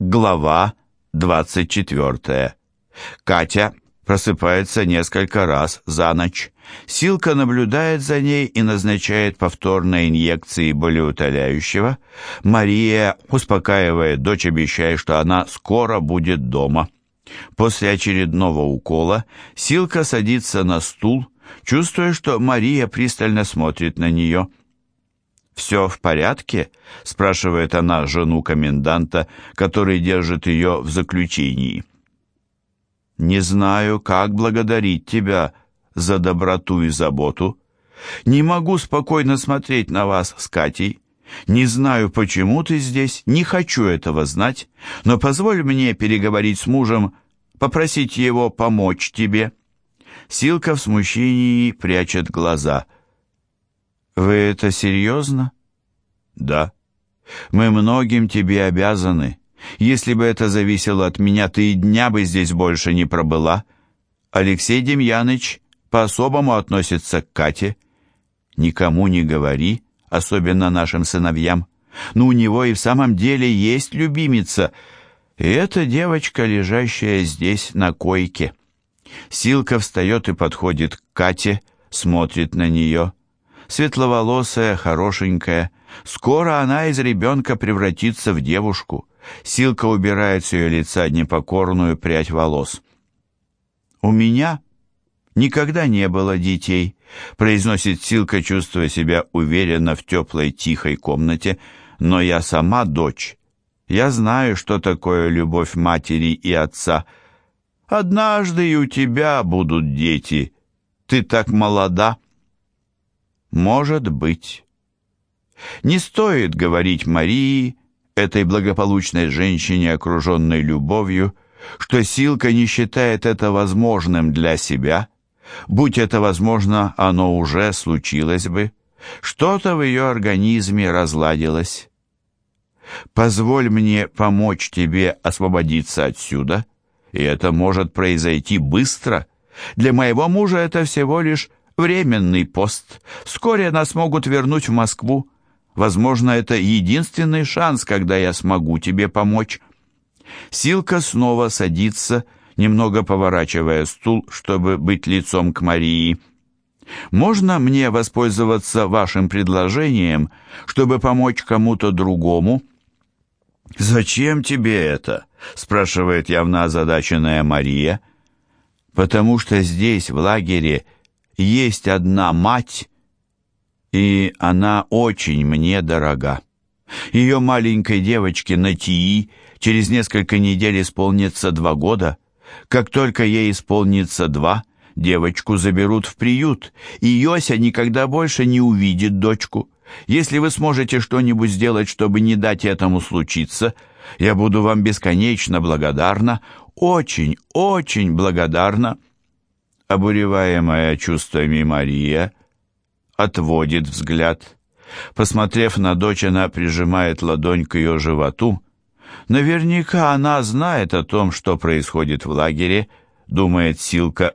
Глава 24. Катя просыпается несколько раз за ночь. Силка наблюдает за ней и назначает повторные инъекции болеутоляющего. Мария успокаивает дочь, обещая, что она скоро будет дома. После очередного укола Силка садится на стул, чувствуя, что Мария пристально смотрит на нее. «Все в порядке?» – спрашивает она жену коменданта, который держит ее в заключении. «Не знаю, как благодарить тебя за доброту и заботу. Не могу спокойно смотреть на вас с Катей. Не знаю, почему ты здесь, не хочу этого знать, но позволь мне переговорить с мужем, попросить его помочь тебе». Силка в смущении прячет глаза. «Вы это серьезно?» «Да. Мы многим тебе обязаны. Если бы это зависело от меня, ты и дня бы здесь больше не пробыла. Алексей Демьяныч по-особому относится к Кате. Никому не говори, особенно нашим сыновьям. Но у него и в самом деле есть любимица, и это девочка, лежащая здесь на койке». Силка встает и подходит к Кате, смотрит на нее. Светловолосая, хорошенькая. Скоро она из ребенка превратится в девушку. Силка убирает с ее лица непокорную прядь волос. «У меня никогда не было детей», — произносит Силка, чувствуя себя уверенно в теплой, тихой комнате, «но я сама дочь. Я знаю, что такое любовь матери и отца». Однажды и у тебя будут дети. Ты так молода. Может быть. Не стоит говорить Марии, этой благополучной женщине, окруженной любовью, что Силка не считает это возможным для себя. Будь это возможно, оно уже случилось бы. Что-то в ее организме разладилось. «Позволь мне помочь тебе освободиться отсюда», и это может произойти быстро. Для моего мужа это всего лишь временный пост. Вскоре нас могут вернуть в Москву. Возможно, это единственный шанс, когда я смогу тебе помочь. Силка снова садится, немного поворачивая стул, чтобы быть лицом к Марии. «Можно мне воспользоваться вашим предложением, чтобы помочь кому-то другому?» «Зачем тебе это?» — спрашивает явно озадаченная Мария. «Потому что здесь, в лагере, есть одна мать, и она очень мне дорога. Ее маленькой девочке Натии через несколько недель исполнится два года. Как только ей исполнится два, девочку заберут в приют, и Йося никогда больше не увидит дочку. Если вы сможете что-нибудь сделать, чтобы не дать этому случиться, я буду вам бесконечно благодарна, очень, очень благодарна». Обуреваемая чувствами Мария отводит взгляд. Посмотрев на дочь, она прижимает ладонь к ее животу. Наверняка она знает о том, что происходит в лагере, думает Силка,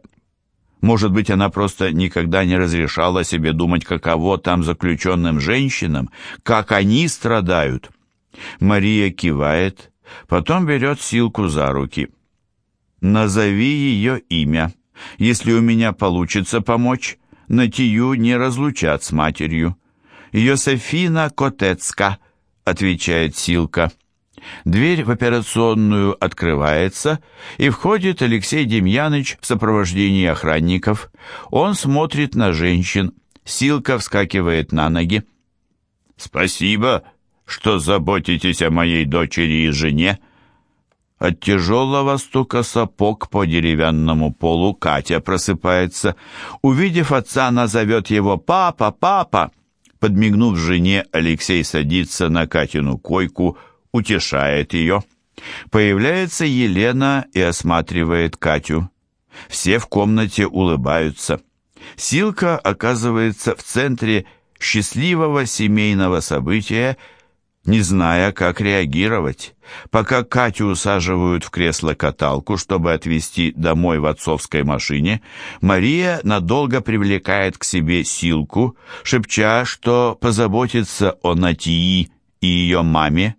может быть, она просто никогда не разрешала себе думать, каково там заключенным женщинам, как они страдают. Мария кивает, потом берет Силку за руки. «Назови ее имя. Если у меня получится помочь, Натию не разлучат с матерью». «Йосефина Котецка», — отвечает Силка. Дверь в операционную открывается, и входит Алексей Демьяныч в сопровождении охранников. Он смотрит на женщин. Силка вскакивает на ноги. «Спасибо, что заботитесь о моей дочери и жене». От тяжелого стука сапог по деревянному полу Катя просыпается. Увидев отца, она зовет его «Папа! Папа!». Подмигнув жене, Алексей садится на Катину койку, утешает ее. Появляется Елена и осматривает Катю. Все в комнате улыбаются. Силка оказывается в центре счастливого семейного события, не зная, как реагировать. Пока Катю усаживают в кресло-каталку, чтобы отвезти домой в отцовской машине, Мария надолго привлекает к себе Силку, шепча, что позаботится о Натии и ее маме.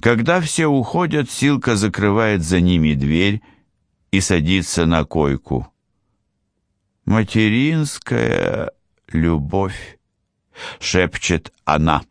Когда все уходят, Силка закрывает за ними дверь и садится на койку. «Материнская любовь», — шепчет она.